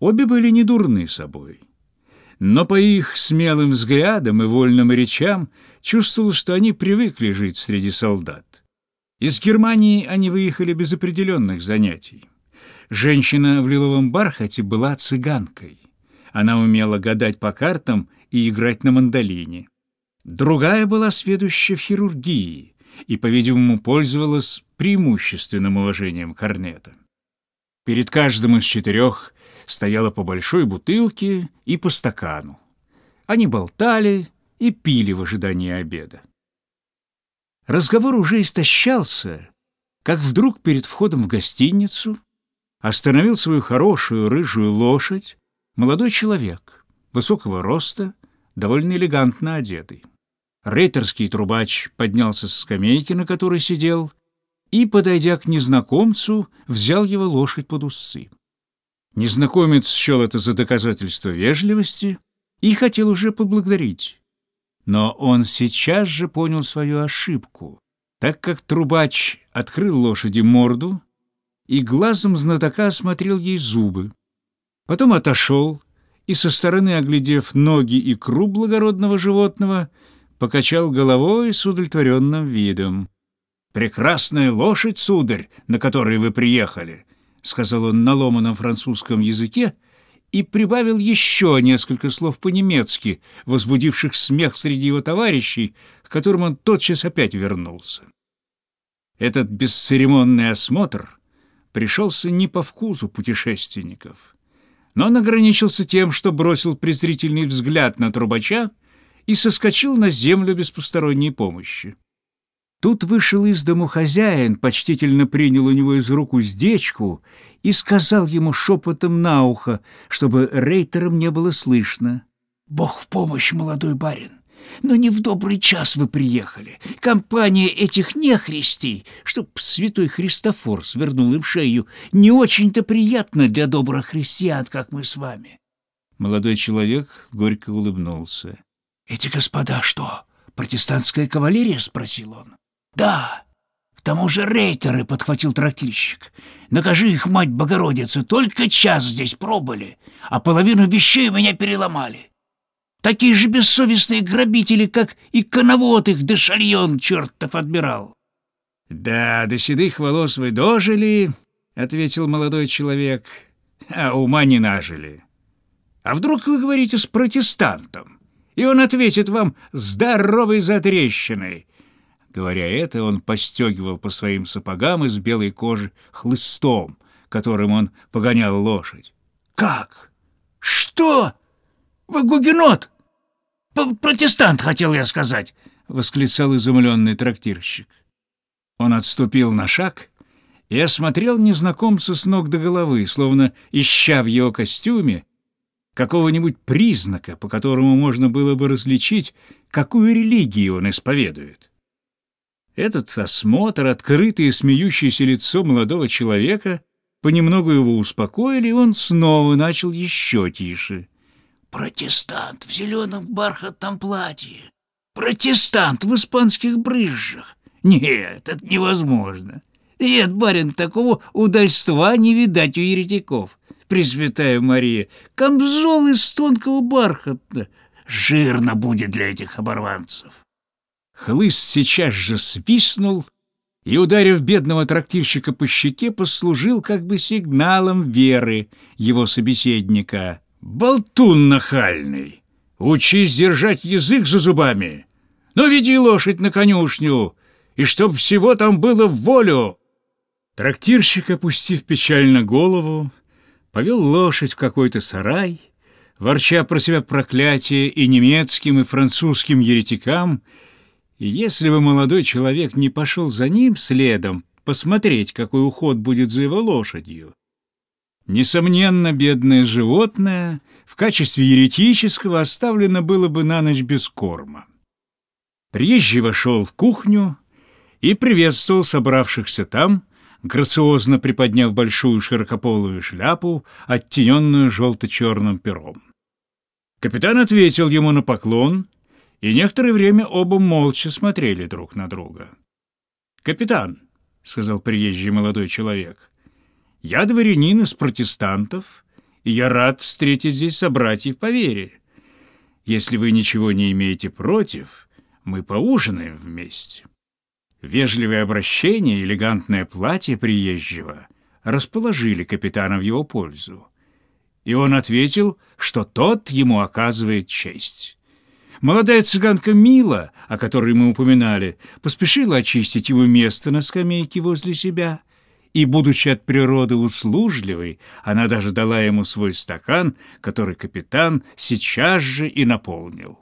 Обе были не дурны собой. Но по их смелым взглядам и вольным речам чувствовал, что они привыкли жить среди солдат. Из Германии они выехали без определенных занятий. Женщина в лиловом бархате была цыганкой. Она умела гадать по картам и играть на мандолине. Другая была сведуща в хирургии и, по-видимому, пользовалась преимущественным уважением корнета. Перед каждым из четырех стояло по большой бутылке и по стакану. Они болтали и пили в ожидании обеда. Разговор уже истощался, как вдруг перед входом в гостиницу остановил свою хорошую рыжую лошадь молодой человек, высокого роста, довольно элегантно одетый. Рейтерский трубач поднялся с скамейки, на которой сидел, и, подойдя к незнакомцу, взял его лошадь под усы. Незнакомец счел это за доказательство вежливости и хотел уже поблагодарить. Но он сейчас же понял свою ошибку, так как трубач открыл лошади морду и глазом знатока осмотрел ей зубы. Потом отошел и, со стороны оглядев ноги и круп благородного животного, покачал головой с удовлетворенным видом. «Прекрасная лошадь, сударь, на которой вы приехали!» — сказал он на ломаном французском языке и прибавил еще несколько слов по-немецки, возбудивших смех среди его товарищей, к которым он тотчас опять вернулся. Этот бесцеремонный осмотр пришелся не по вкусу путешественников, но он ограничился тем, что бросил презрительный взгляд на трубача и соскочил на землю без посторонней помощи. Тут вышел из дому хозяин, почтительно принял у него из рук уздечку и сказал ему шепотом на ухо, чтобы рейтерам не было слышно. «Бог в помощь, молодой барин! Но не в добрый час вы приехали. Компания этих нехристей, чтоб святой Христофор свернул им шею, не очень-то приятно для добрых христиан, как мы с вами». Молодой человек горько улыбнулся. «Эти господа что, протестантская кавалерия?» — спросил он. «Да, к тому же рейтеры», — подхватил трактирщик. «Накажи их, мать Богородицы, только час здесь пробыли, а половину вещей у меня переломали. Такие же бессовестные грабители, как и коновод их дешальон чертов адмирал». «Да, до седых волос вы дожили», — ответил молодой человек, — «а ума не нажили. А вдруг вы говорите с протестантом, и он ответит вам здоровой затрещиной, Говоря это, он постегивал по своим сапогам из белой кожи хлыстом, которым он погонял лошадь. «Как? Что? Вы гугенот? Протестант, хотел я сказать!» — восклицал изумленный трактирщик. Он отступил на шаг и осмотрел незнакомца с ног до головы, словно ища в его костюме какого-нибудь признака, по которому можно было бы различить, какую религию он исповедует. Этот осмотр, открытое и смеющееся лицо молодого человека понемногу его успокоили, и он снова начал еще тише. «Протестант в зеленом бархатном платье! Протестант в испанских брызжах! Нет, это невозможно! Нет, барин, такого удальства не видать у еретиков! Пресвятая Мария, камзол из тонкого бархата! Жирно будет для этих оборванцев!» Хлыст сейчас же свистнул и, ударив бедного трактирщика по щеке, послужил как бы сигналом веры его собеседника. «Болтун нахальный! Учись держать язык за зубами! Но веди лошадь на конюшню, и чтоб всего там было в волю!» Трактирщик, опустив печально голову, повел лошадь в какой-то сарай, ворча про себя проклятие и немецким, и французским еретикам, если бы молодой человек не пошел за ним следом, посмотреть, какой уход будет за его лошадью, несомненно, бедное животное в качестве еретического оставлено было бы на ночь без корма. Приезжий вошел в кухню и приветствовал собравшихся там, грациозно приподняв большую широкополую шляпу, оттененную желто-черным пером. Капитан ответил ему на поклон — и некоторое время оба молча смотрели друг на друга. «Капитан», — сказал приезжий молодой человек, — «я дворянин из протестантов и я рад встретить здесь собратьев по вере. Если вы ничего не имеете против, мы поужинаем вместе». Вежливое обращение и элегантное платье приезжего расположили капитана в его пользу. И он ответил, что тот ему оказывает честь. Молодая цыганка Мила, о которой мы упоминали, поспешила очистить его место на скамейке возле себя, и, будучи от природы услужливой, она даже дала ему свой стакан, который капитан сейчас же и наполнил.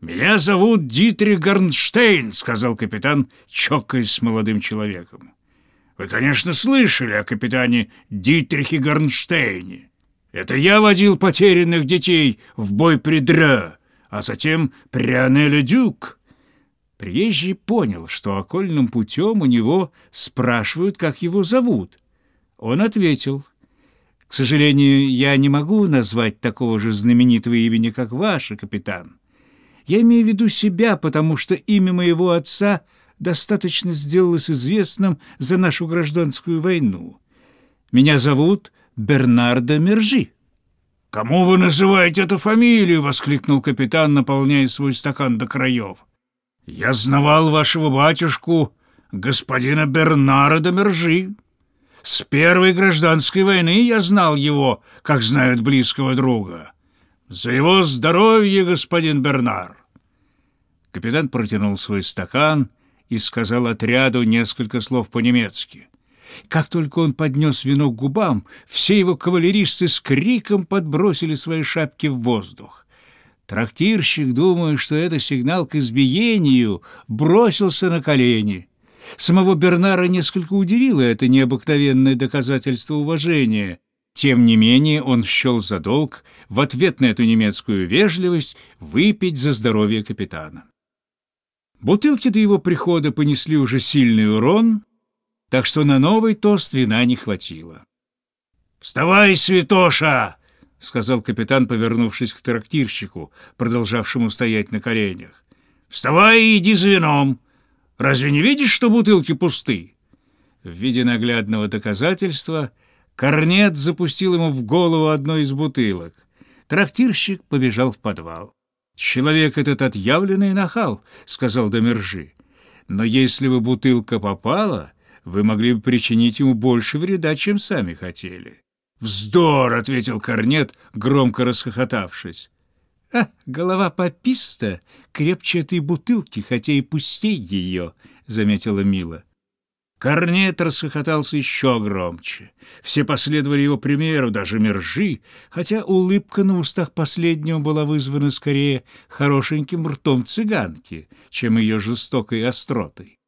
«Меня зовут Дитрих Горнштейн», — сказал капитан, чокаясь с молодым человеком. «Вы, конечно, слышали о капитане Дитрихе Горнштейне. Это я водил потерянных детей в бой при Дрё, а затем при Анеле Дюк». Приезжий понял, что окольным путем у него спрашивают, как его зовут. Он ответил, «К сожалению, я не могу назвать такого же знаменитого имени, как ваше, капитан». Я имею в виду себя, потому что имя моего отца достаточно сделалось известным за нашу гражданскую войну. Меня зовут Бернардо Мержи». «Кому вы называете эту фамилию?» — воскликнул капитан, наполняя свой стакан до краев. «Я знавал вашего батюшку, господина Бернардо Мержи. С первой гражданской войны я знал его, как знают близкого друга. За его здоровье, господин Бернар!» Капитан протянул свой стакан и сказал отряду несколько слов по-немецки. Как только он поднес вино к губам, все его кавалеристы с криком подбросили свои шапки в воздух. Трактирщик, думая, что это сигнал к избиению, бросился на колени. Самого Бернара несколько удивило это необыкновенное доказательство уважения. Тем не менее он счел за долг в ответ на эту немецкую вежливость выпить за здоровье капитана. Бутылки до его прихода понесли уже сильный урон, так что на новый тост вина не хватило. «Вставай, святоша!» — сказал капитан, повернувшись к трактирщику, продолжавшему стоять на коленях. «Вставай и иди за вином! Разве не видишь, что бутылки пусты?» В виде наглядного доказательства Корнет запустил ему в голову одной из бутылок. Трактирщик побежал в подвал. «Человек этот отъявленный нахал», — сказал Домержи. «Но если бы бутылка попала, вы могли бы причинить ему больше вреда, чем сами хотели». «Вздор!» — ответил Корнет, громко расхохотавшись. «А, голова пописта крепче этой бутылки, хотя и пустей ее», — заметила Мила. Корнет расхохотался еще громче. Все последовали его примеру, даже мержи, хотя улыбка на устах последнего была вызвана скорее хорошеньким ртом цыганки, чем ее жестокой остротой.